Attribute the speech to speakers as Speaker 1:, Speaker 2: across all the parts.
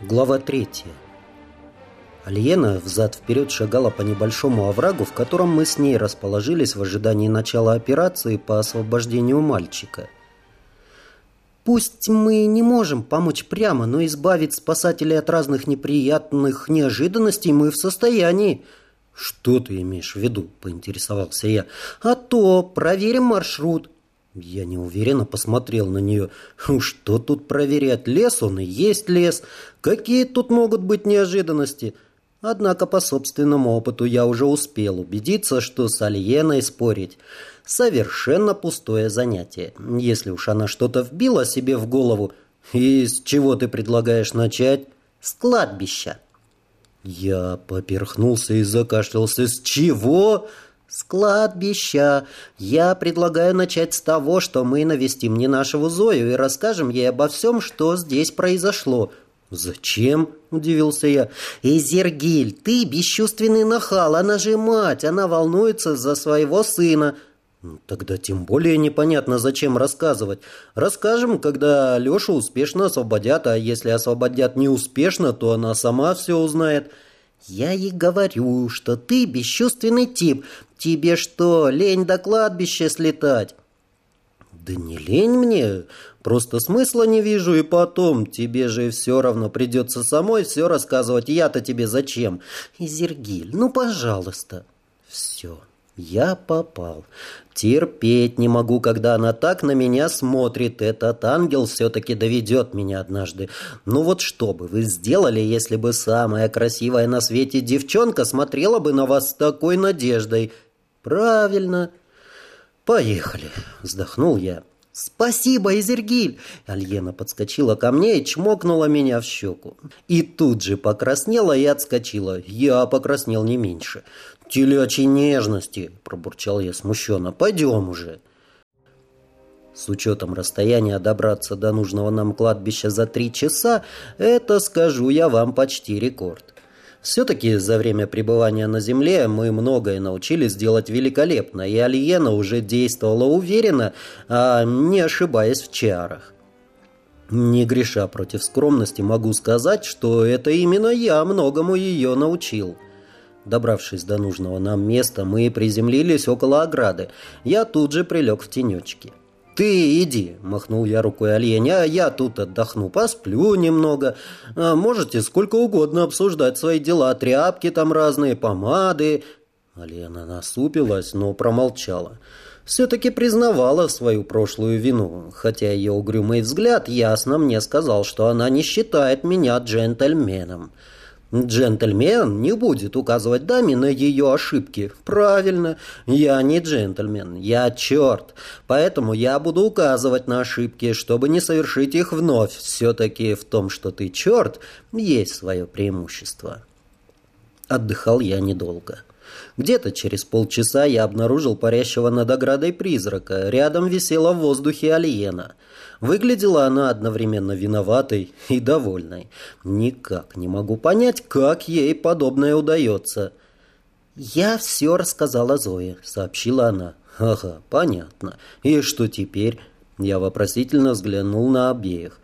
Speaker 1: Глава третья. Альена взад-вперед шагала по небольшому оврагу, в котором мы с ней расположились в ожидании начала операции по освобождению мальчика. Пусть мы не можем помочь прямо, но избавить спасателей от разных неприятных неожиданностей мы в состоянии. «Что ты имеешь в виду?» – поинтересовался я. «А то проверим маршрут». Я неуверенно посмотрел на нее. Что тут проверять? Лес он и есть лес. Какие тут могут быть неожиданности? Однако по собственному опыту я уже успел убедиться, что с Альеной спорить совершенно пустое занятие. Если уж она что-то вбила себе в голову, и с чего ты предлагаешь начать? С кладбища. Я поперхнулся и закашлялся. С чего? «С кладбища. Я предлагаю начать с того, что мы навестим не нашего Зою и расскажем ей обо всем, что здесь произошло». «Зачем?» – удивился я. «Изергиль, ты бесчувственный нахал, она же мать, она волнуется за своего сына». «Ну, «Тогда тем более непонятно, зачем рассказывать. Расскажем, когда Лешу успешно освободят, а если освободят неуспешно, то она сама все узнает». «Я ей говорю, что ты бесчувственный тип. Тебе что, лень до кладбища слетать?» «Да не лень мне, просто смысла не вижу, и потом, тебе же все равно придется самой все рассказывать, я-то тебе зачем?» «Изергиль, ну, пожалуйста». «Все, я попал. Терпеть не могу, когда она так на меня смотрит. Этот ангел все-таки доведет меня однажды. Ну вот что бы вы сделали, если бы самая красивая на свете девчонка смотрела бы на вас с такой надеждой? Правильно. Поехали, вздохнул я. «Спасибо, Изергиль!» Альена подскочила ко мне и чмокнула меня в щеку. И тут же покраснела и отскочила. Я покраснел не меньше. «Телячьей нежности!» – пробурчал я смущенно. «Пойдем уже!» С учетом расстояния добраться до нужного нам кладбища за три часа, это, скажу я вам, почти рекорд. Все-таки за время пребывания на Земле мы многое научились делать великолепно, и Алиена уже действовала уверенно, а не ошибаясь в чарах. Не греша против скромности, могу сказать, что это именно я многому ее научил. Добравшись до нужного нам места, мы приземлились около ограды. Я тут же прилег в тенечке. «Ты иди», — махнул я рукой оленя, — «а я тут отдохну, посплю немного. А можете сколько угодно обсуждать свои дела, тряпки там разные, помады». Алена насупилась, но промолчала. Все-таки признавала свою прошлую вину, хотя ее угрюмый взгляд ясно мне сказал, что она не считает меня джентльменом. Джентльмен не будет указывать даме на ее ошибки. Правильно, я не джентльмен, я черт. Поэтому я буду указывать на ошибки, чтобы не совершить их вновь. Все-таки в том, что ты черт, есть свое преимущество. Отдыхал я недолго. Где-то через полчаса я обнаружил парящего над оградой призрака. Рядом висела в воздухе алиена – Выглядела она одновременно виноватой и довольной. Никак не могу понять, как ей подобное удается. «Я все рассказала Зое», — сообщила она. «Ага, понятно. И что теперь?» Я вопросительно взглянул на обеих.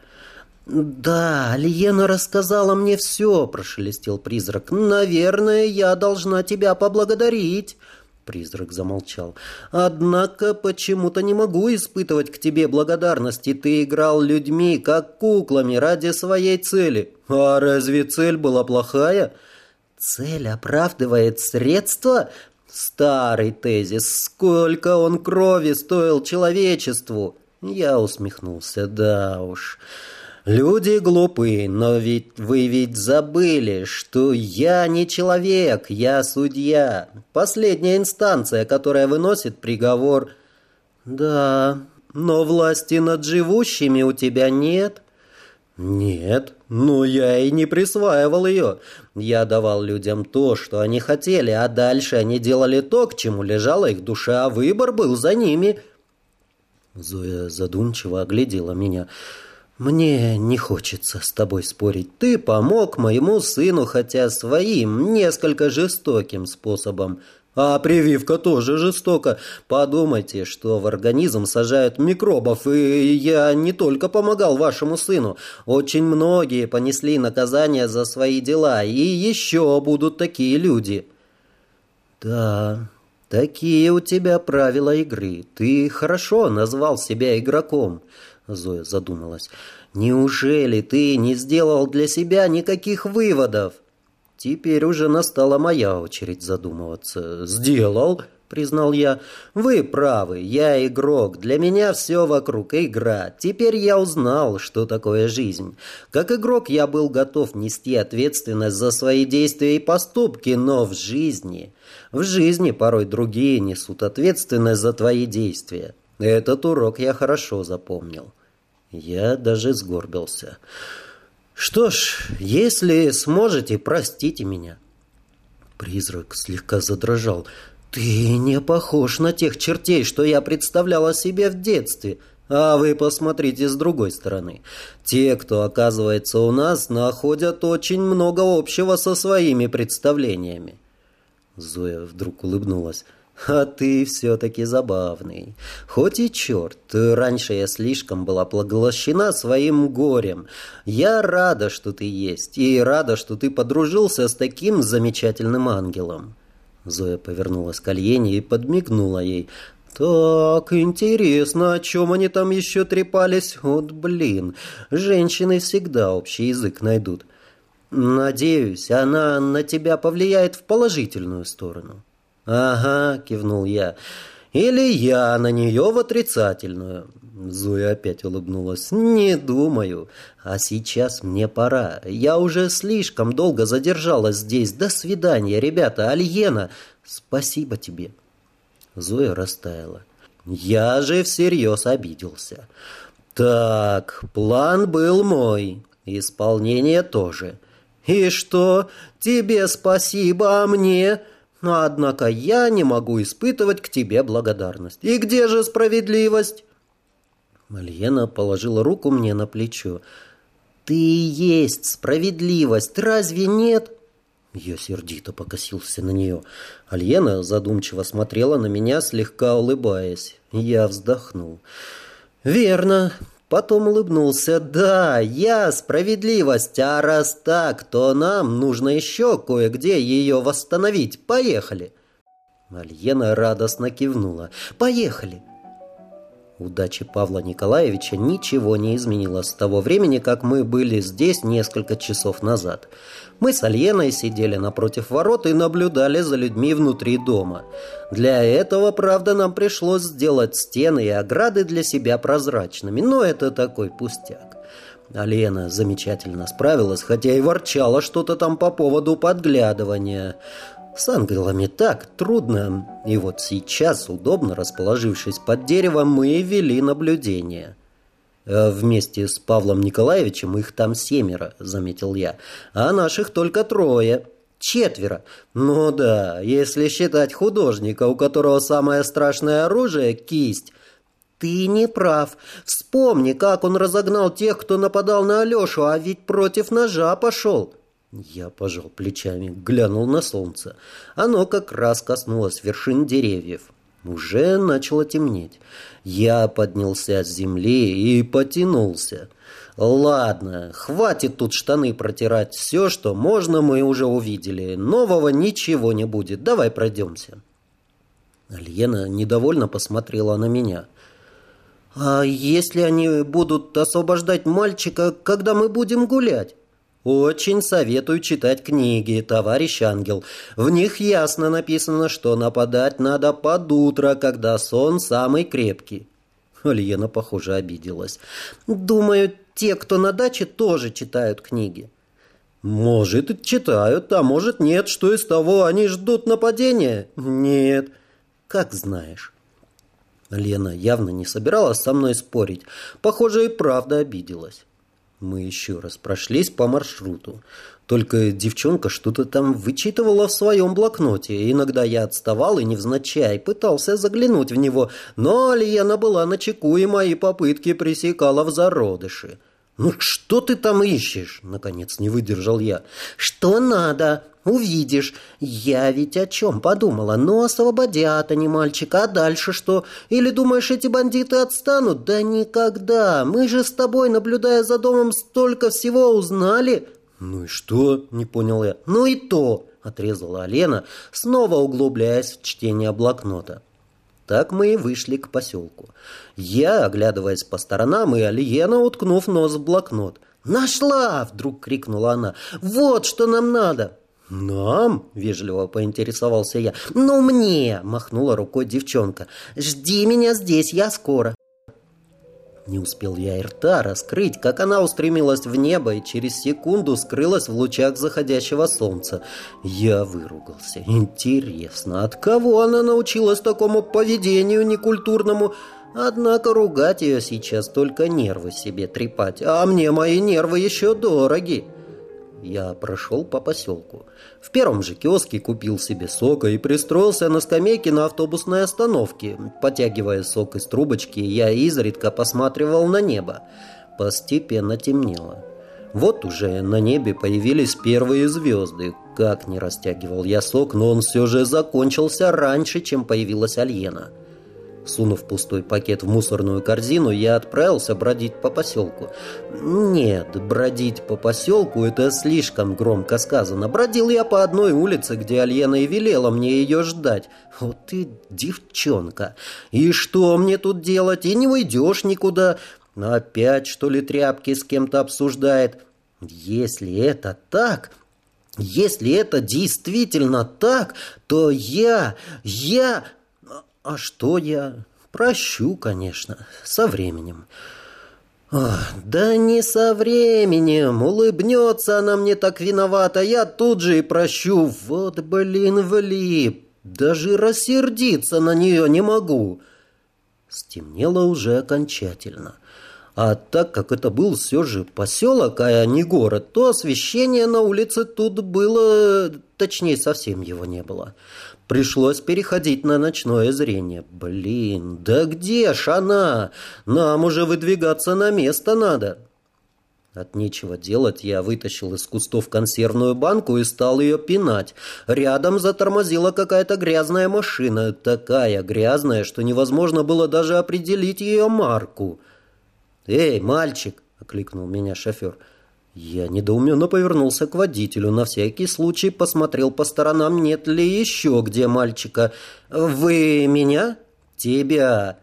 Speaker 1: «Да, Лиена рассказала мне все», — прошелестел призрак. «Наверное, я должна тебя поблагодарить». Призрак замолчал. «Однако почему-то не могу испытывать к тебе благодарности. Ты играл людьми, как куклами, ради своей цели. А разве цель была плохая?» «Цель оправдывает средства?» «Старый тезис. Сколько он крови стоил человечеству?» Я усмехнулся. «Да уж...» Люди глупы, но ведь вы ведь забыли, что я не человек, я судья. Последняя инстанция, которая выносит приговор. Да, но власти над живущими у тебя нет. Нет, но я и не присваивал ее. Я давал людям то, что они хотели, а дальше они делали то, к чему лежала их душа, а выбор был за ними. Зоя задумчиво оглядела меня. «Мне не хочется с тобой спорить. Ты помог моему сыну, хотя своим, несколько жестоким способом. А прививка тоже жестока. Подумайте, что в организм сажают микробов, и я не только помогал вашему сыну. Очень многие понесли наказание за свои дела, и еще будут такие люди. Да, такие у тебя правила игры. Ты хорошо назвал себя игроком, Зоя задумалась. Неужели ты не сделал для себя никаких выводов? Теперь уже настала моя очередь задумываться. «Сделал», — признал я. «Вы правы, я игрок. Для меня все вокруг игра. Теперь я узнал, что такое жизнь. Как игрок я был готов нести ответственность за свои действия и поступки, но в жизни... В жизни порой другие несут ответственность за твои действия. Этот урок я хорошо запомнил». Я даже сгорбился. Что ж, если сможете, простите меня. Призрак слегка задрожал. Ты не похож на тех чертей, что я представляла себе в детстве. А вы посмотрите с другой стороны. Те, кто оказывается у нас, находят очень много общего со своими представлениями. Зоя вдруг улыбнулась. А ты все-таки забавный. Хоть и черт, раньше я слишком была поглощена своим горем. Я рада, что ты есть, и рада, что ты подружился с таким замечательным ангелом. Зоя повернулась к Альене и подмигнула ей. «Так, интересно, о чем они там еще трепались? Вот блин, женщины всегда общий язык найдут. Надеюсь, она на тебя повлияет в положительную сторону». «Ага», — кивнул я. «Или я на нее в отрицательную». Зоя опять улыбнулась. «Не думаю. А сейчас мне пора. Я уже слишком долго задержалась здесь. До свидания, ребята. Альена, спасибо тебе». Зоя растаяла. «Я же всерьез обиделся. Так, план был мой. Исполнение тоже. И что? Тебе спасибо, а мне...» Но, однако, я не могу испытывать к тебе благодарность. И где же справедливость?» Мальена положила руку мне на плечо. «Ты есть справедливость, разве нет?» Я сердито покосился на нее. Альена задумчиво смотрела на меня, слегка улыбаясь. Я вздохнул. «Верно. Потом улыбнулся. «Да, я справедливость, а раз так, то нам нужно еще кое-где ее восстановить. Поехали!» Альена радостно кивнула. «Поехали!» Удачи Павла Николаевича ничего не изменило с того времени, как мы были здесь несколько часов назад. Мы с Альеной сидели напротив ворот и наблюдали за людьми внутри дома. Для этого, правда, нам пришлось сделать стены и ограды для себя прозрачными, но это такой пустяк. Алена замечательно справилась, хотя и ворчала что-то там по поводу подглядывания. С ангелами так трудно, и вот сейчас, удобно расположившись под деревом, мы вели наблюдение. Э, «Вместе с Павлом Николаевичем их там семеро», — заметил я, «а наших только трое». Четверо. Ну да, если считать художника, у которого самое страшное оружие — кисть. Ты не прав. Вспомни, как он разогнал тех, кто нападал на Алешу, а ведь против ножа пошел. Я пожал плечами, глянул на солнце. Оно как раз коснулось вершин деревьев. Уже начало темнеть. Я поднялся с земли и потянулся. Ладно, хватит тут штаны протирать. Все, что можно, мы уже увидели. Нового ничего не будет. Давай пройдемся. Альена недовольно посмотрела на меня. «А если они будут освобождать мальчика, когда мы будем гулять?» Очень советую читать книги, товарищ ангел. В них ясно написано, что нападать надо под утро, когда сон самый крепкий. Альена, похоже, обиделась. Думаю, те, кто на даче, тоже читают книги. Может, читают, а может, нет. Что из того, они ждут нападения? Нет. Как знаешь. Лена явно не собиралась со мной спорить. Похоже, и правда обиделась. Мы еще раз прошлись по маршруту. Только девчонка что-то там вычитывала в своем блокноте. Иногда я отставал и невзначай пытался заглянуть в него, но Альена была на чеку, и мои попытки пресекала в зародыши. «Ну что ты там ищешь?» — наконец не выдержал я.
Speaker 2: «Что надо? Увидишь. Я ведь о чем подумала? Ну, освободят они мальчика, а дальше что? Или думаешь, эти бандиты отстанут? Да никогда. Мы же с тобой, наблюдая за домом, столько всего узнали».
Speaker 1: «Ну и что?» — не понял я.
Speaker 2: «Ну и то!» — отрезала Лена, снова углубляясь в чтение блокнота.
Speaker 1: Так мы и вышли к поселку. Я, оглядываясь по сторонам, и Алиена, уткнув нос в блокнот.
Speaker 2: «Нашла!» — вдруг крикнула она. «Вот что нам надо!»
Speaker 1: «Нам?» — вежливо поинтересовался я.
Speaker 2: «Ну, мне!» — махнула рукой девчонка. «Жди меня здесь, я скоро!»
Speaker 1: Не успел я и рта раскрыть, как она устремилась в небо и через секунду скрылась в лучах заходящего солнца. Я выругался. Интересно, от кого она научилась такому поведению некультурному? Однако ругать ее сейчас только нервы себе трепать, а мне мои нервы еще дороги. Я прошел по поселку. В первом же киоске купил себе сока и пристроился на скамейке на автобусной остановке. Потягивая сок из трубочки, я изредка посматривал на небо. Постепенно темнело. Вот уже на небе появились первые звезды. Как не растягивал я сок, но он все же закончился раньше, чем появилась Альена. Сунув пустой пакет в мусорную корзину, я отправился бродить по поселку. Нет, бродить по поселку – это слишком громко сказано. Бродил я по одной улице, где Альена и велела мне ее ждать. Вот ты девчонка. И что мне тут делать? И не уйдешь никуда. Опять, что ли, тряпки с кем-то обсуждает? Если это так... Если это действительно так, то я... я... А что я? Прощу, конечно, со временем. Ох, да не со временем. Улыбнется она мне так виновата, я тут же и прощу. Вот, блин, влип. Даже рассердиться на нее не могу. Стемнело уже окончательно. А так как это был все же поселок, а не город, то освещение на улице тут было... Точнее, совсем его не было. Пришлось переходить на ночное зрение. Блин, да где ж она? Нам уже выдвигаться на место надо. От нечего делать я вытащил из кустов консервную банку и стал ее пинать. Рядом затормозила какая-то грязная машина. Такая грязная, что невозможно было даже определить ее марку. «Эй, мальчик!» — окликнул меня шофер — я недоуменно повернулся к водителю. На всякий случай посмотрел по сторонам, нет ли еще где мальчика. «Вы меня?» «Тебя».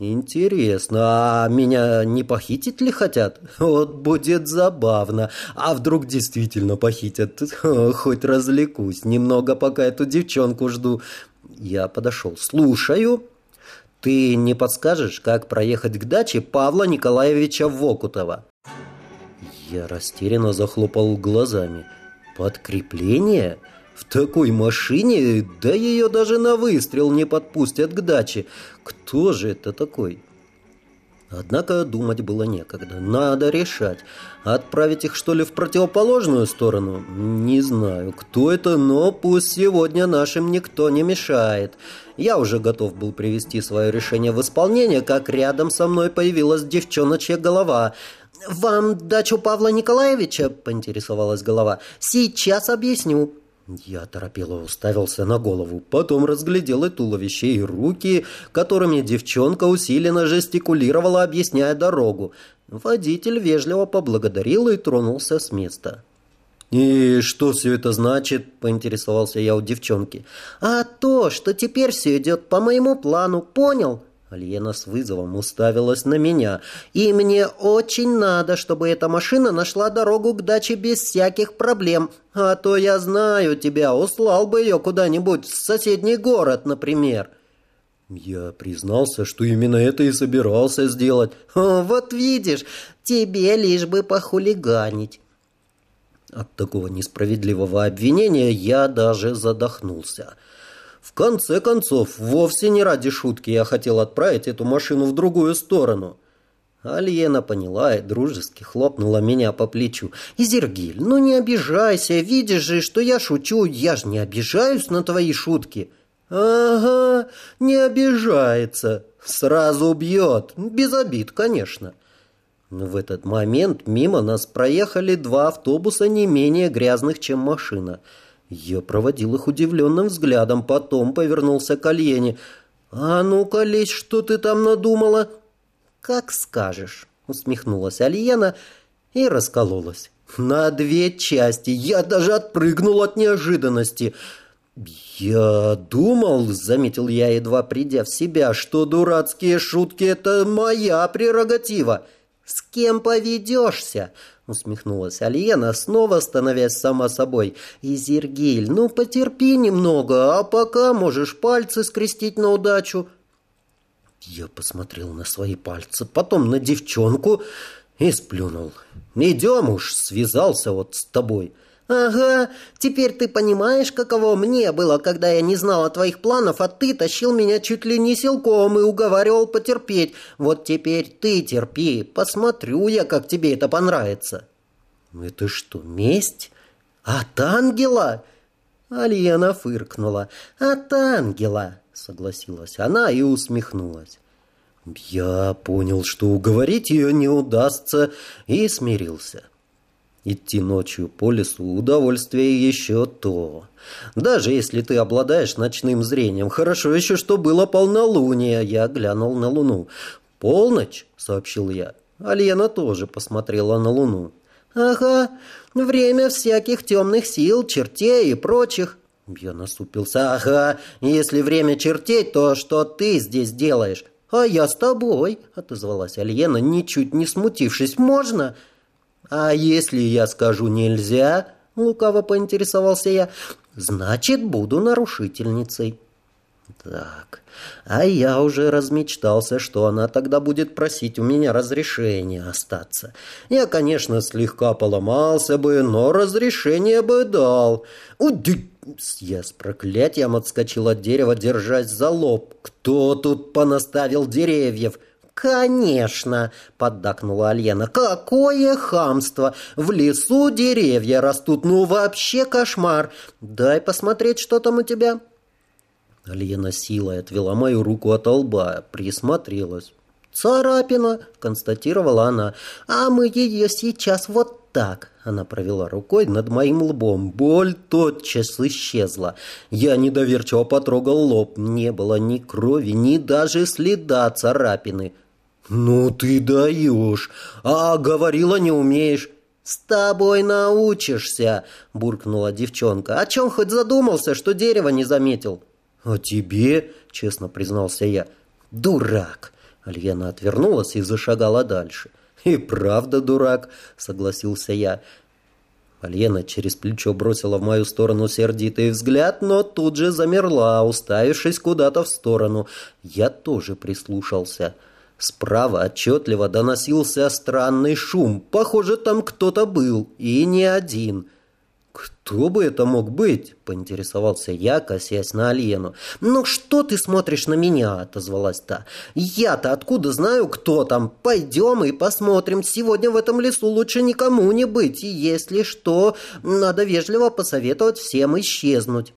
Speaker 1: «Интересно, а меня не похитить ли хотят? Вот будет забавно. А вдруг действительно похитят? Хоть развлекусь немного, пока эту девчонку жду». Я подошел. «Слушаю». «Ты не подскажешь, как проехать к даче Павла Николаевича Вокутова?» Я растерянно захлопал глазами. «Подкрепление? В такой машине? Да ее даже на выстрел не подпустят к даче. Кто же это такой?» Однако думать было некогда. Надо решать. Отправить их, что ли, в противоположную сторону? Не знаю, кто это, но пусть сегодня нашим никто не мешает. Я уже готов был привести свое решение в исполнение, как рядом со мной появилась девчоночья голова. «Вам дачу Павла Николаевича?» – поинтересовалась голова. «Сейчас объясню». Я торопело уставился на голову, потом разглядел и туловище, и руки, которыми девчонка усиленно жестикулировала, объясняя дорогу. Водитель вежливо поблагодарил и тронулся с места. «И что все это значит?» – поинтересовался я у девчонки. «А то, что теперь все идет по моему плану, понял?» Альена с вызовом уставилась на меня. «И мне очень надо, чтобы эта машина нашла дорогу к даче без всяких проблем. А то я знаю тебя, услал бы ее куда-нибудь в соседний город, например». Я признался, что именно это и собирался сделать. «Вот видишь, тебе лишь бы похулиганить». От такого несправедливого обвинения я даже задохнулся. В конце концов, вовсе не ради шутки я хотел отправить эту машину в другую сторону. Альена поняла и дружески хлопнула меня по плечу. «Изергиль, ну не обижайся, видишь же, что я шучу, я же не обижаюсь на твои шутки». «Ага, не обижается, сразу убьет, без обид, конечно». В этот момент мимо нас проехали два автобуса не менее грязных, чем машина. Я проводил их удивленным взглядом, потом повернулся к Альене. «А ну-ка, лезь, что ты там надумала?» «Как скажешь», — усмехнулась Альена и раскололась. «На две части. Я даже отпрыгнул от неожиданности». «Я думал, — заметил я, едва придя в себя, — что дурацкие шутки — это моя прерогатива». «С кем поведешься?» — усмехнулась Алиена, снова становясь сама собой. «Изергиль, ну потерпи немного, а пока можешь пальцы скрестить на удачу». Я посмотрел на свои пальцы, потом на девчонку и сплюнул. «Идем уж, связался вот с тобой». «Ага, теперь ты понимаешь, каково мне было, когда я не знал о твоих планах, а ты тащил меня чуть ли не силком и уговаривал потерпеть. Вот теперь ты терпи, посмотрю я, как тебе это понравится». «Это что, месть? От ангела?» Альена фыркнула. «От ангела», — согласилась она и усмехнулась. Я понял, что уговорить ее не удастся, и смирился. Идти ночью по лесу – удовольствие еще то. Даже если ты обладаешь ночным зрением. Хорошо еще, что было полнолуние. Я глянул на луну. «Полночь?» – сообщил я. Альена тоже посмотрела на луну. «Ага, время всяких темных сил, чертей и прочих». Я насупился. «Ага, если время чертей, то что ты здесь делаешь?» «А я с тобой», — отозвалась Альена, ничуть не смутившись. «Можно?» «А если я скажу нельзя?» — лукаво поинтересовался я. «Значит, буду нарушительницей». Так, а я уже размечтался, что она тогда будет просить у меня разрешения остаться. Я, конечно, слегка поломался бы, но разрешение бы дал. Уди! Я с проклятием отскочил от дерева, держась за лоб. Кто тут понаставил деревьев? «Конечно!» — поддакнула Альена. «Какое хамство! В лесу деревья растут, ну вообще кошмар! Дай посмотреть, что там у тебя!» Альена силой отвела мою руку от лба, присмотрелась. «Царапина!» — констатировала она. «А мы ее сейчас вот так!» Она провела рукой над моим лбом. Боль тотчас исчезла. Я недоверчиво потрогал лоб. Не было ни крови, ни даже следа царапины. «Ну ты даешь! А говорила не умеешь!» «С тобой научишься!» — буркнула девчонка. «О чем хоть задумался, что дерево не заметил?» «А тебе?» — честно признался я. «Дурак!» — Альена отвернулась и зашагала дальше. «И правда дурак!» — согласился я. Альена через плечо бросила в мою сторону сердитый взгляд, но тут же замерла, уставившись куда-то в сторону. Я тоже прислушался. Справа отчетливо доносился странный шум. Похоже, там кто-то был, и не один. «Кто бы это мог быть?» — поинтересовался я, косясь на Альену. «Ну что ты смотришь на меня?» — отозвалась та. «Я-то откуда знаю, кто там? Пойдем и посмотрим. Сегодня в этом лесу лучше никому не быть. И если что, надо вежливо посоветовать всем исчезнуть»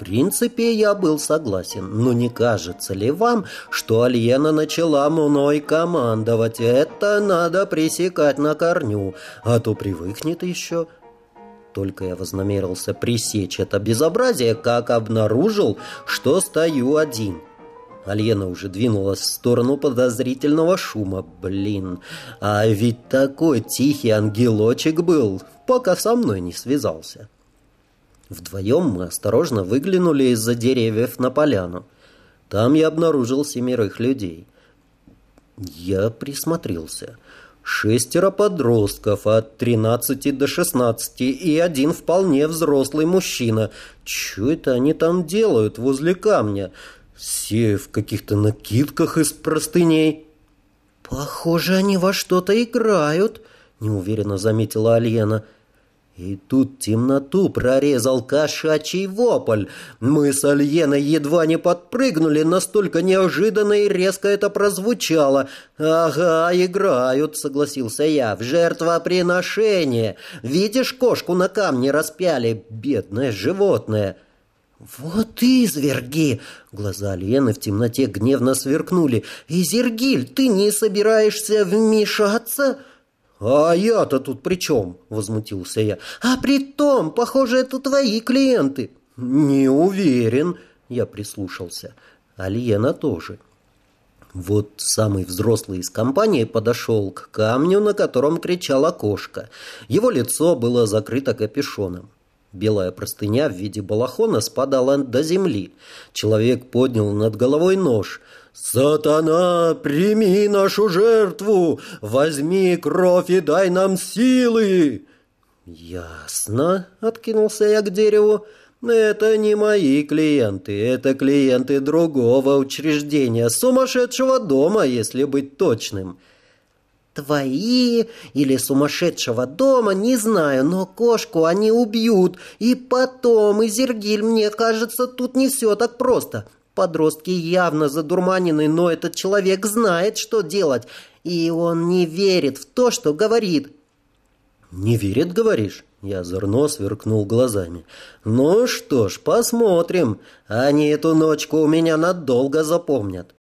Speaker 1: принципе, я был согласен, но не кажется ли вам, что Альена начала мной командовать? Это надо пресекать на корню, а то привыкнет еще. Только я вознамерился пресечь это безобразие, как обнаружил, что стою один. Альена уже двинулась в сторону подозрительного шума. Блин, а ведь такой тихий ангелочек был, пока со мной не связался. Вдвоем мы осторожно выглянули из-за деревьев на поляну. Там я обнаружил семерых людей. Я присмотрелся. Шестеро подростков от 13 до 16 и один вполне взрослый мужчина. Что это они там делают возле камня? Все в каких-то накидках из простыней. «Похоже, они во что-то играют», — неуверенно заметила Альена. — и тут темноту прорезал кошачий вопль. Мы с Альеной едва не подпрыгнули, настолько неожиданно и резко это прозвучало. «Ага, играют», — согласился я, — «в жертвоприношение. Видишь, кошку на камне распяли, бедное животное».
Speaker 2: «Вот изверги!» Глаза Лены в темноте гневно сверкнули. «Изергиль, ты не собираешься вмешаться?»
Speaker 1: «А я-то тут при чем?» — возмутился я.
Speaker 2: «А при том, похоже, это твои клиенты».
Speaker 1: «Не уверен», — я прислушался. А Лена тоже. Вот самый взрослый из компании подошел к камню, на котором кричала кошка. Его лицо было закрыто капюшоном. Белая простыня в виде балахона спадала до земли. Человек поднял над головой нож. «Сатана, прими нашу жертву! Возьми кровь и дай нам силы!» «Ясно», — откинулся я к дереву. «Это не мои клиенты, это клиенты другого учреждения, сумасшедшего дома, если быть точным».
Speaker 2: Твои или сумасшедшего дома, не знаю, но кошку они убьют. И потом, Изергиль, мне кажется, тут не все так просто. Подростки явно задурманены, но этот человек знает, что делать. И он не верит в то, что говорит.
Speaker 1: «Не верит, говоришь?» Я озорно сверкнул глазами. «Ну что ж, посмотрим. Они эту ночку у меня надолго запомнят».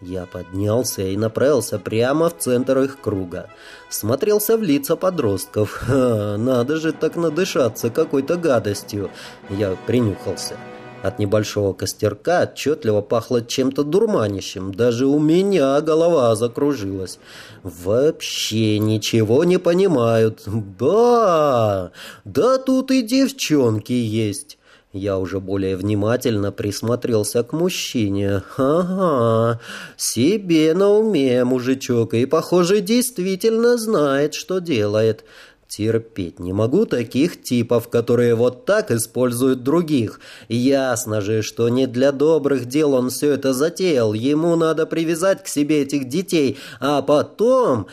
Speaker 1: Я поднялся и направился прямо в центр их круга. Смотрелся в лица подростков. Ха, надо же так надышаться какой-то гадостью. Я принюхался. От небольшого костерка отчетливо пахло чем-то дурманящим. Даже у меня голова закружилась. Вообще ничего не понимают. Да, да тут и девчонки есть. Я уже более внимательно присмотрелся к мужчине. Ага, себе на уме мужичок, и, похоже, действительно знает, что делает. Терпеть не могу таких типов, которые вот так используют других. Ясно же, что не для добрых дел он все это затеял. Ему надо привязать к себе этих детей, а потом...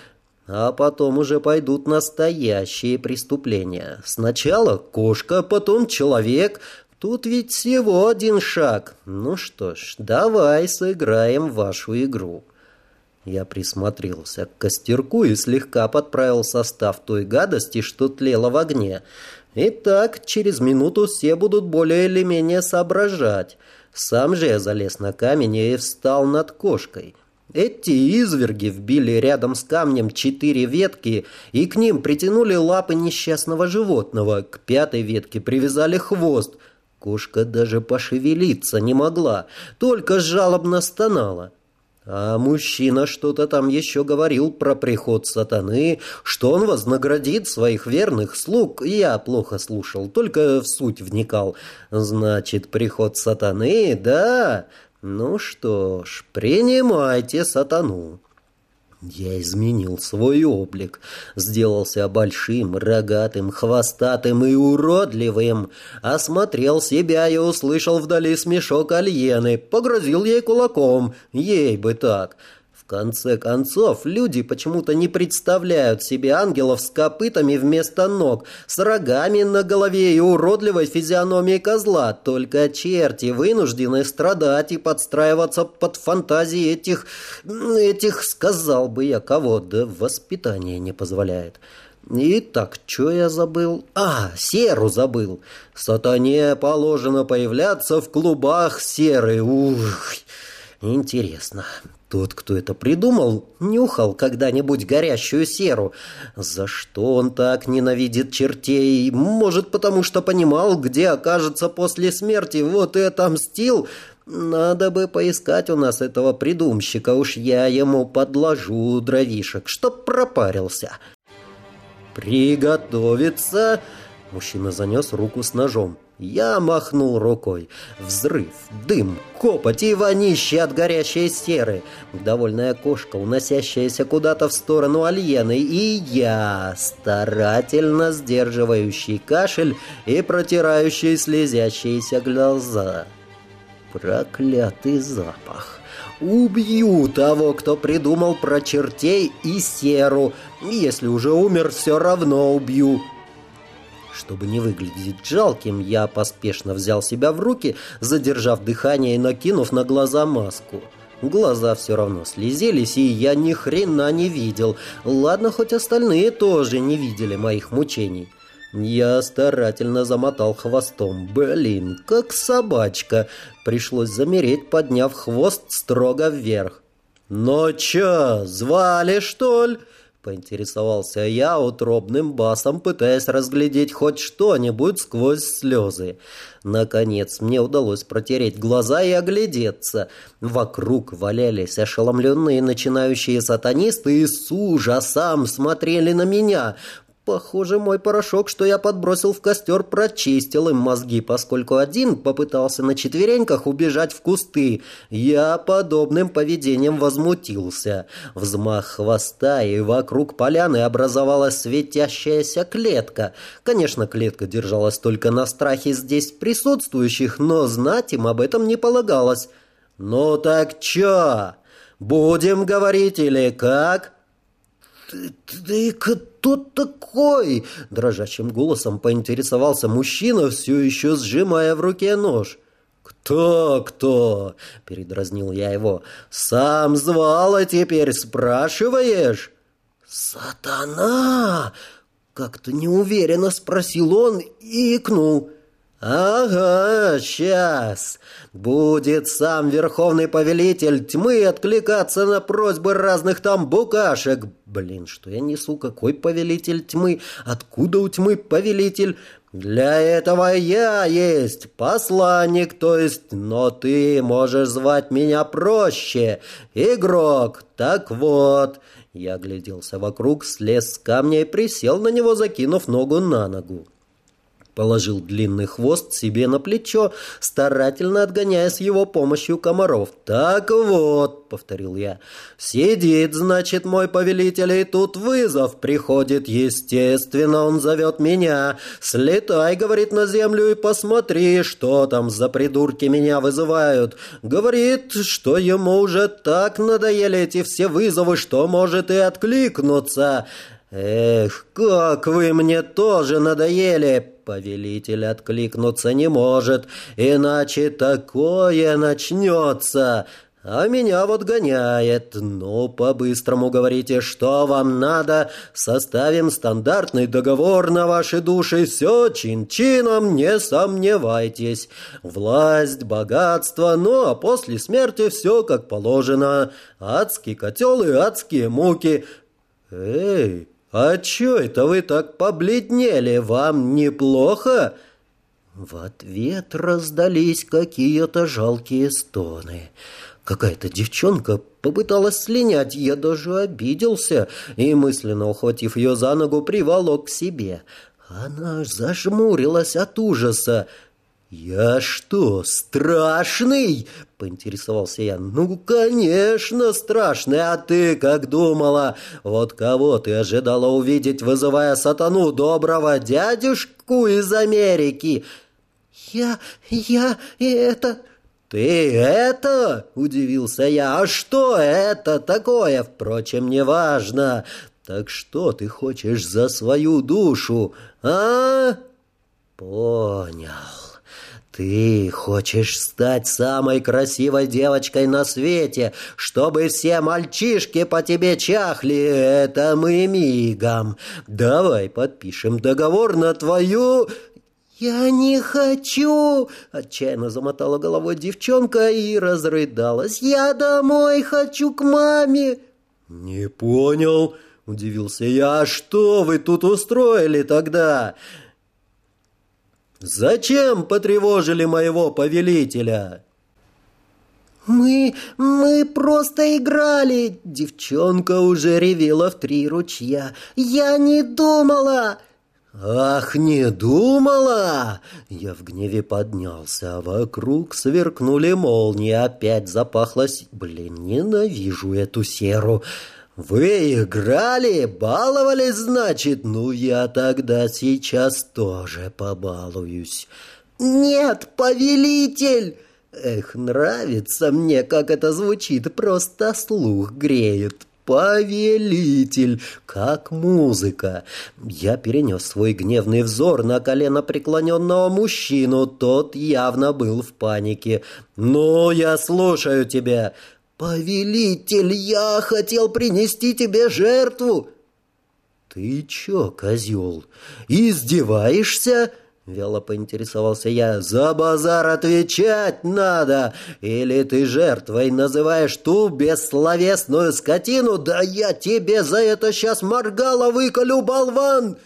Speaker 1: А потом уже пойдут настоящие преступления. Сначала кошка, потом человек, Тут ведь всего один шаг. Ну что ж, давай сыграем вашу игру. Я присмотрелся к костерку и слегка подправил состав той гадости, что тлела в огне. Итак, через минуту все будут более или менее соображать. Сам же я залез на камень и встал над кошкой. Эти изверги вбили рядом с камнем четыре ветки и к ним притянули лапы несчастного животного. К пятой ветке привязали хвост – Кошка даже пошевелиться не могла, только жалобно стонала. А мужчина что-то там еще говорил про приход сатаны, что он вознаградит своих верных слуг. Я плохо слушал, только в суть вникал. Значит, приход сатаны, да? Ну что ж, принимайте сатану. Я изменил свой облик, сделался большим, рогатым, хвостатым и уродливым, осмотрел себя и услышал вдали смешок Альены, погрозил ей кулаком, ей бы так конце концов, люди почему-то не представляют себе ангелов с копытами вместо ног, с рогами на голове и уродливой физиономией козла. Только черти вынуждены страдать и подстраиваться под фантазии этих... этих, сказал бы я кого, да воспитание не позволяет. Итак, что я забыл? А, серу забыл. Сатане положено появляться в клубах серы. Ух, интересно. Тот, кто это придумал, нюхал когда-нибудь горящую серу. За что он так ненавидит чертей? Может, потому что понимал, где окажется после смерти, вот и отомстил? Надо бы поискать у нас этого придумщика, уж я ему подложу дровишек, чтоб пропарился. «Приготовиться!» Мужчина занес руку с ножом. Я махнул рукой. Взрыв, дым, копоть и вонище от горящей серы. Довольная кошка, уносящаяся куда-то в сторону Альены. И я, старательно сдерживающий кашель и протирающий слезящиеся глаза. Проклятый запах. Убью того, кто придумал про чертей и серу. Если уже умер, все равно убью. Чтобы не выглядеть жалким, я поспешно взял себя в руки, задержав дыхание и накинув на глаза маску. Глаза все равно слезились, и я ни хрена не видел. Ладно, хоть остальные тоже не видели моих мучений. Я старательно замотал хвостом. Блин, как собачка. Пришлось замереть, подняв хвост строго вверх. «Ну чё, звали, что ли?» Поинтересовался я утробным басом, пытаясь разглядеть хоть что-нибудь сквозь слезы. Наконец мне удалось протереть глаза и оглядеться. Вокруг валялись ошеломленные начинающие сатанисты и с ужасом смотрели на меня. Похоже, мой порошок, что я подбросил в костер, прочистил им мозги, поскольку один попытался на четвереньках убежать в кусты. Я подобным поведением возмутился. Взмах хвоста, и вокруг поляны образовалась светящаяся клетка. Конечно, клетка держалась только на страхе здесь присутствующих, но знать им об этом не полагалось. «Ну так чё? Будем говорить или как?»
Speaker 2: «Ты, ты кто такой?» – дрожащим голосом поинтересовался мужчина, все еще сжимая в руке нож.
Speaker 1: «Кто, кто?» – передразнил я его. «Сам звал, а теперь спрашиваешь?»
Speaker 2: «Сатана!» – как-то неуверенно спросил он и икнул.
Speaker 1: «Ага, сейчас. Будет сам Верховный Повелитель Тьмы откликаться на просьбы разных там букашек. Блин, что я несу? Какой Повелитель Тьмы? Откуда у Тьмы Повелитель? Для этого я есть посланник, то есть, но ты можешь звать меня проще. Игрок. Так вот». Я огляделся вокруг, слез с камня и присел на него, закинув ногу на ногу. Положил длинный хвост себе на плечо, старательно отгоняя с его помощью комаров. «Так вот», — повторил я, — «сидит, значит, мой повелитель, и тут вызов приходит. Естественно, он зовет меня. Слетай, — говорит, — на землю и посмотри, что там за придурки меня вызывают. Говорит, что ему уже так надоели эти все вызовы, что может и откликнуться». «Эх, как вы мне тоже надоели!» Повелитель откликнуться не может, иначе такое начнется. А меня вот гоняет. Ну, по-быстрому говорите, что вам надо. Составим стандартный договор на ваши души. Все чин-чином, не сомневайтесь. Власть, богатство, ну, а после смерти все как положено. Адский котел и адские муки. Эй, «А чё это вы так побледнели? Вам неплохо?»
Speaker 2: В ответ раздались какие-то жалкие стоны. Какая-то девчонка попыталась слинять, я даже обиделся и, мысленно ухватив ее за ногу, приволок к себе. Она зажмурилась от ужаса. «Я что, страшный?» — поинтересовался я. «Ну, конечно, страшный, а ты как думала? Вот кого ты ожидала увидеть, вызывая сатану доброго дядюшку из Америки?» «Я... я... это...» «Ты это?» — удивился я. «А что это такое? Впрочем, неважно. Так что ты хочешь за свою душу, а?» «Понял». «Ты хочешь стать самой красивой девочкой на свете, чтобы все мальчишки по тебе чахли? Это мы мигом. Давай подпишем договор на твою...» «Я не хочу!» — отчаянно замотала головой девчонка и разрыдалась. «Я домой хочу к маме!» «Не понял!» — удивился я. «А что вы тут устроили тогда?» Зачем потревожили моего повелителя?» «Мы... мы просто играли!» Девчонка уже ревела в три ручья. «Я не думала!»
Speaker 1: «Ах, не думала!» Я в гневе поднялся, а вокруг сверкнули молнии, опять запахлось... Блин, ненавижу эту серу. «Вы играли? Баловались, значит? Ну, я тогда сейчас тоже побалуюсь».
Speaker 2: «Нет, повелитель!»
Speaker 1: Эх, нравится мне, как это звучит, просто слух греет. «Повелитель!» Как музыка! Я перенес свой гневный взор на колено преклоненного мужчину. Тот явно был в панике. «Ну, я слушаю тебя!»
Speaker 2: «Повелитель, я хотел принести тебе жертву!»
Speaker 1: «Ты чё, козёл, издеваешься?» Вяло поинтересовался я. «За базар отвечать надо! Или ты жертвой называешь ту бессловесную скотину? Да я тебе за это сейчас моргало выколю, болван!»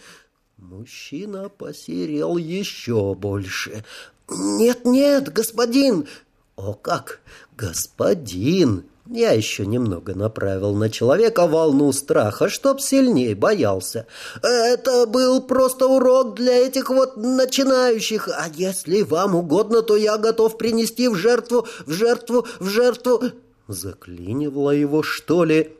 Speaker 1: Мужчина посерел еще больше. «Нет-нет, господин!» «О как! Господин!» Я еще немного направил на человека волну страха, чтоб сильнее боялся. Это был просто урок для этих вот начинающих. А если вам угодно, то я готов принести в жертву, в жертву, в жертву... Заклинивало его, что ли?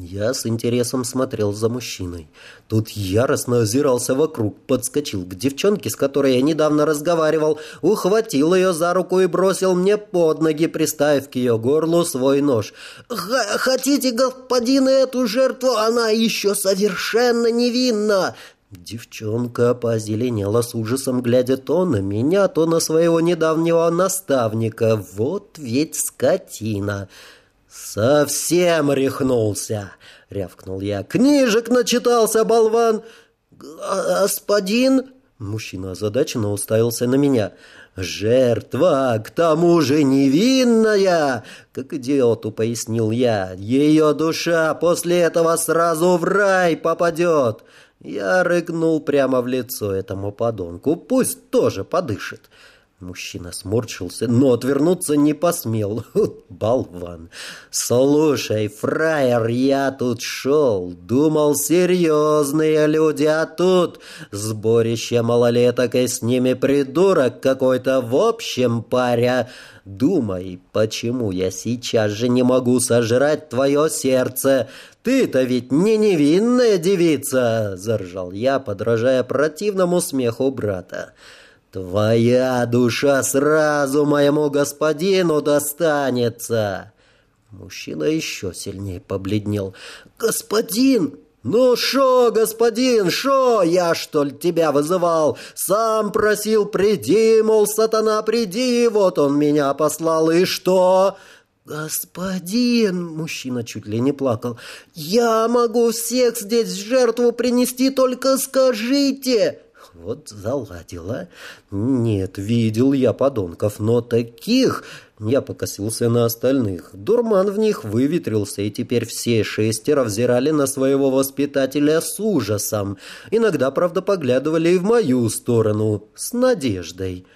Speaker 1: Я с интересом смотрел за мужчиной. Тут яростно озирался вокруг, подскочил к девчонке, с которой я недавно разговаривал, ухватил ее за руку и бросил мне под ноги, приставив к ее горлу свой нож. «Хотите, господин, эту жертву? Она еще совершенно невинна!» Девчонка позеленела с ужасом, глядя то на меня, то на своего недавнего наставника. Вот ведь скотина! «Совсем рехнулся!» — рявкнул я. «Книжек начитался, болван!» «Господин...» — мужчина озадаченно уставился на меня. «Жертва, к тому же невинная!» — как идиоту пояснил я. «Ее душа после этого сразу в рай попадет!» Я рыгнул прямо в лицо этому подонку. Пусть тоже подышит. Мужчина сморщился, но отвернуться не посмел. Болван. Слушай, фраер, я тут шел. Думал, серьезные люди, а тут сборище малолеток и с ними придурок какой-то в общем паря. Думай, почему я сейчас же не могу сожрать твое сердце? Ты-то ведь не невинная девица, заржал я, подражая противному смеху брата. «Твоя душа сразу моему господину достанется!» Мужчина еще сильнее побледнел. «Господин!» «Ну шо, господин, шо? Я, что ли, тебя вызывал? Сам просил, приди, мол, сатана, приди, вот он меня послал, и что?» «Господин!» — мужчина чуть ли не плакал. «Я могу всех здесь в жертву принести, только скажите!» Вот заладила. Нет, видел я подонков, но таких... Я покосился на остальных. Дурман в них выветрился, и теперь все шестеро взирали на своего воспитателя с ужасом. Иногда, правда, поглядывали и в мою сторону, с надеждой.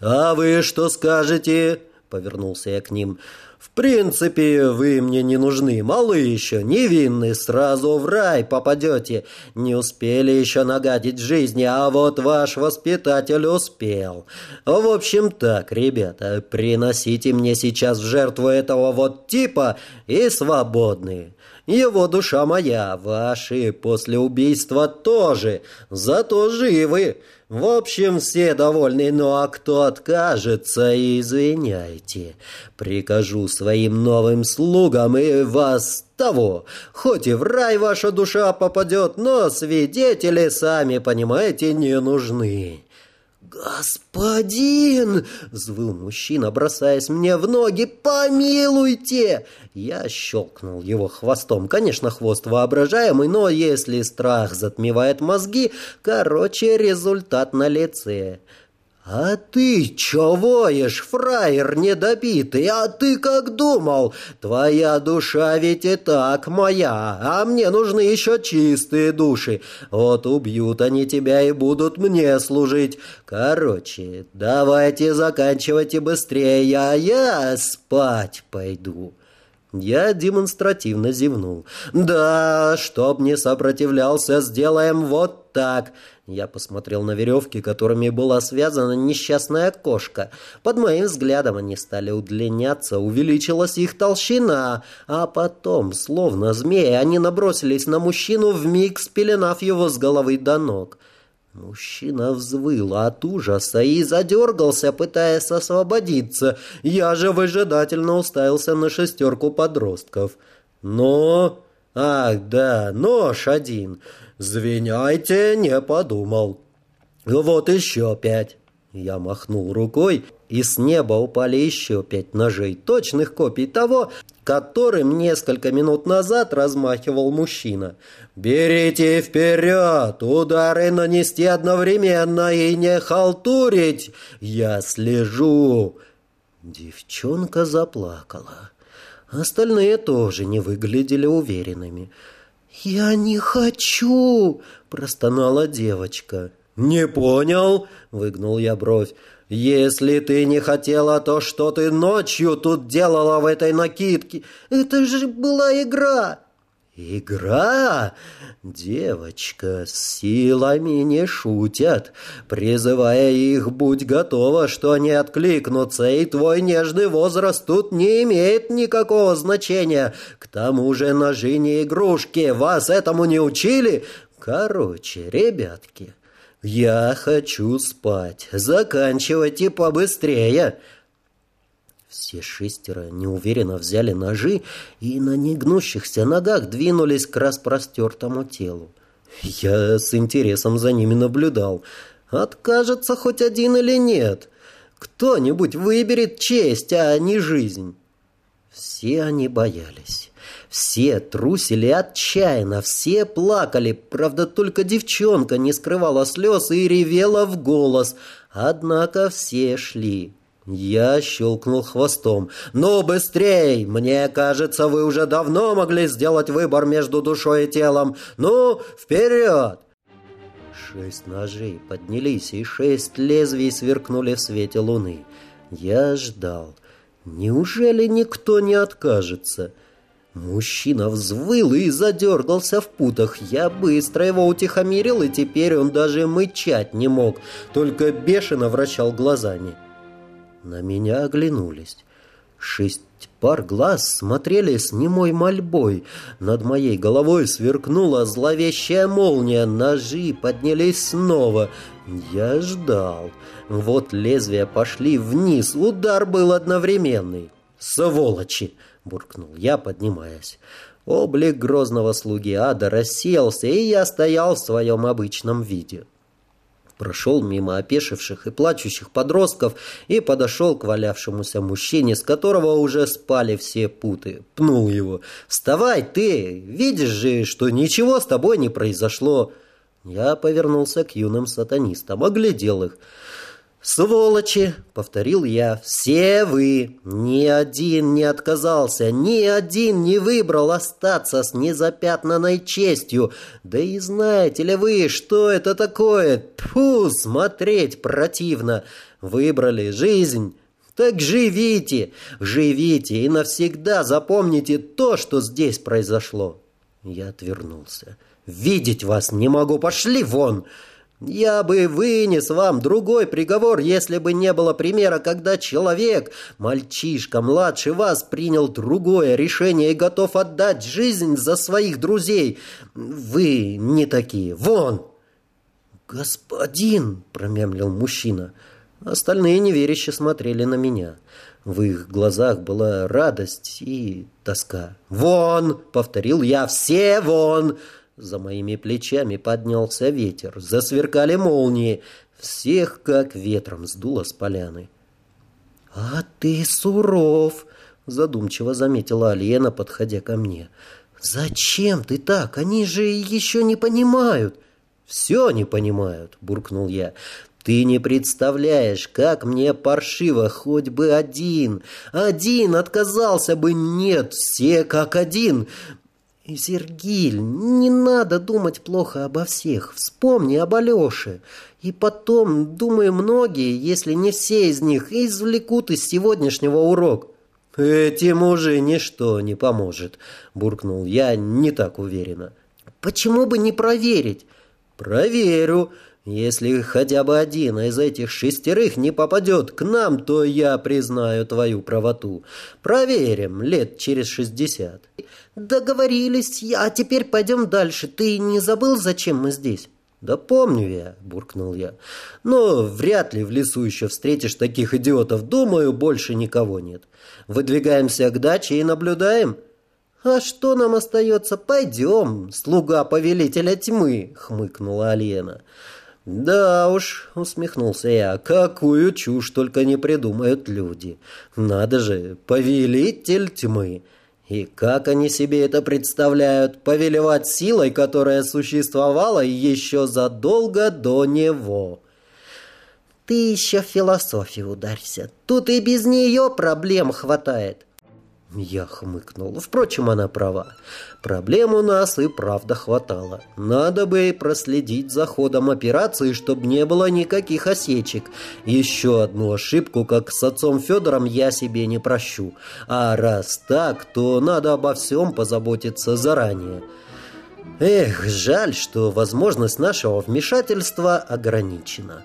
Speaker 1: «А вы что скажете?» — повернулся я к ним. В принципе, вы мне не нужны, малы еще, невинны, сразу в рай попадете. Не успели еще нагадить жизни, а вот ваш воспитатель успел. В общем так, ребята, приносите мне сейчас в жертву этого вот типа и свободные. Его душа моя, ваши после убийства тоже, зато живы. В общем, все довольны, ну а кто откажется, извиняйте. Прикажу своим новым слугам и вас того. Хоть и в рай ваша душа попадет, но свидетели, сами понимаете, не нужны. «Господин!» — взвыл мужчина, бросаясь мне в ноги. «Помилуйте!» Я щелкнул его хвостом. Конечно, хвост воображаемый, но если страх затмевает мозги, короче, результат на лице. «А ты чё воешь, фраер недобитый? А ты как думал? Твоя душа ведь и так моя, а мне нужны еще чистые души. Вот убьют они тебя и будут мне служить. Короче, давайте заканчивайте быстрее, а я спать пойду». Я демонстративно зевнул. «Да, чтоб не сопротивлялся, сделаем вот так». Я посмотрел на веревки, которыми была связана несчастная кошка. Под моим взглядом они стали удлиняться, увеличилась их толщина, а потом, словно змеи, они набросились на мужчину, вмиг спеленав его с головы до ног. Мужчина взвыл от ужаса и задергался, пытаясь освободиться. Я же выжидательно уставился на шестерку подростков. Но... Ах, да, нож один. Звеняйте, не подумал. Вот еще пять. Я махнул рукой, и с неба упали еще пять ножей, точных копий того, которым несколько минут назад размахивал мужчина. «Берите вперед! Удары нанести одновременно и не халтурить! Я слежу!» Девчонка заплакала. Остальные тоже не выглядели уверенными. «Я не хочу!» – простонала девочка. «Не понял?» — выгнул я бровь. «Если ты не хотела, то что ты ночью тут делала в этой накидке? Это же была игра!» «Игра? Девочка, с силами не шутят. Призывая их, будь готова, что они откликнутся, и твой нежный возраст тут не имеет никакого значения. К тому же ножи не игрушки, вас этому не учили? Короче, ребятки, «Я хочу спать. Заканчивайте побыстрее!» Все шестеро неуверенно взяли ножи и на негнущихся ногах двинулись к распростертому телу. Я с интересом за ними наблюдал. Откажется хоть один или нет? Кто-нибудь выберет честь, а не жизнь. Все они боялись. Все трусили отчаянно, все плакали. Правда, только девчонка не скрывала слез и ревела в голос. Однако все шли. Я щелкнул хвостом. «Ну, быстрей! Мне кажется, вы уже давно могли сделать выбор между душой и телом. Ну, вперед!» Шесть ножей поднялись, и шесть лезвий сверкнули в свете луны. Я ждал. Неужели никто не откажется?» Мужчина взвыл и задергался в путах. Я быстро его утихомирил, и теперь он даже мычать не мог, только бешено вращал глазами. На меня оглянулись. Шесть пар глаз смотрели с немой мольбой. Над моей головой сверкнула зловещая молния. Ножи поднялись снова. Я ждал. Вот лезвия пошли вниз. Удар был одновременный. «Сволочи!» буркнул я, поднимаясь. Облик грозного слуги ада рассеялся, и я стоял в своем обычном виде. Прошел мимо опешивших и плачущих подростков и подошел к валявшемуся мужчине, с которого уже спали все путы. Пнул его. «Вставай ты! Видишь же, что ничего с тобой не произошло!» Я повернулся к юным сатанистам, оглядел их. «Сволочи!» — повторил я. «Все вы! Ни один не отказался, ни один не выбрал остаться с незапятнанной честью. Да и знаете ли вы, что это такое? Тьфу, смотреть противно! Выбрали жизнь!» Так живите, живите и навсегда запомните то, что здесь произошло. Я отвернулся. Видеть вас не могу, пошли вон. Я бы вынес вам другой приговор, если бы не было примера, когда человек, мальчишка младше вас, принял другое решение и готов отдать жизнь за своих друзей. Вы не такие. Вон!» «Господин!» — промямлил мужчина. Остальные неверяще смотрели на меня. В их глазах была радость и тоска. «Вон!» — повторил я. «Все вон!» За моими плечами поднялся ветер, засверкали молнии. Всех как ветром сдуло с поляны. «А ты суров!» — задумчиво заметила Алена, подходя ко мне. «Зачем ты так? Они же еще не понимают!» «Все не понимают!» — буркнул я. «Ты не представляешь, как мне паршиво хоть бы один! Один отказался бы! Нет, все как один! «Сергиль, не надо думать плохо обо всех. Вспомни об Алёше. И потом, думаю, многие, если не все из них, извлекут из сегодняшнего урок». «Этим уже ничто не поможет», — буркнул я не так уверенно. «Почему бы не проверить?» «Проверю. Если хотя бы один из этих шестерых не попадет к нам, то я признаю твою правоту. Проверим лет через шестьдесят. Договорились, а теперь пойдем дальше. Ты не забыл, зачем мы здесь? Да помню я, буркнул я. Но вряд ли в лесу еще встретишь таких идиотов. Думаю, больше никого нет. Выдвигаемся к даче и наблюдаем. «А что нам остается? Пойдем, слуга повелителя тьмы», — хмыкнула Алена. «Да уж», — усмехнулся я, — «какую чушь только не придумают люди. Надо же, повелитель тьмы». И как они себе это представляют? Повелевать силой, которая существовала еще задолго до него.
Speaker 2: Ты еще в философию ударься. Тут и без нее проблем хватает.
Speaker 1: Я хмыкнул. Впрочем, она права. Проблем у нас и правда хватало. Надо бы проследить за ходом операции, чтобы не было никаких осечек. Еще одну ошибку, как с отцом Федором, я себе не прощу. А раз так, то надо обо всем позаботиться заранее. Эх, жаль, что возможность нашего вмешательства ограничена.